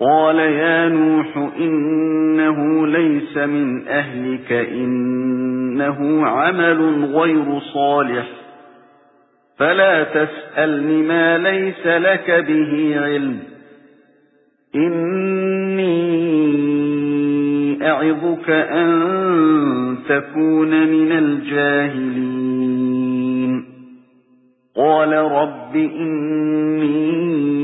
قال يا نوح إنه ليس من أهلك إنه عمل غير صالح. فلا تسألني ما ليس لك به علم. إني أعظك أن تكون من الجاهلين. قال رب إني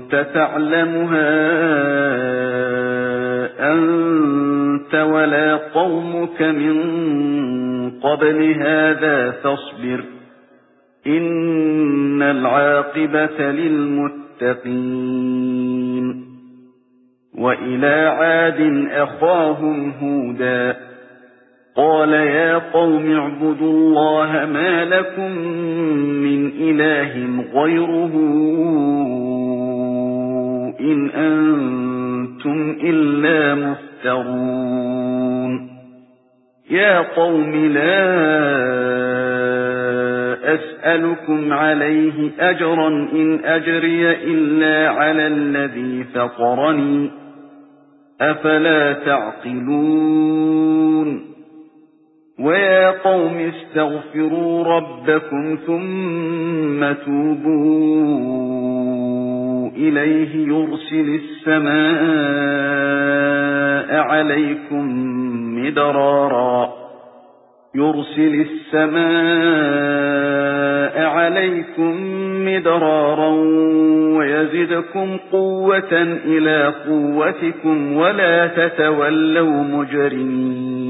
كنت تعلمها أنت ولا قومك من قبل هذا فاصبر إن العاقبة للمتقين وإلى عاد أخاهم هودا قال يا قوم اعبدوا الله ما لكم من إله غيره إن أنتم إلا مفترون يا قوم لا أسألكم عليه أجرا إن أجري إلا على الذي فطرني أفلا تعقلون وَيَا قَوْمِ اسْتَغْفِرُوا رَبَّكُمْ ثُمَّ تُوبُوا إِلَيْهِ يُرْسِلِ السَّمَاءَ عَلَيْكُمْ مِدْرَارًا. يُرْسِلِ السَّمَاءَ عَلَيْكُمْ مِدْرَارًا وَيَزِدْكُمْ قُوَّةً إِلَى قُوَّتِكُمْ وَلَا تَتَوَلَّوْا مُجْرِمِينَ.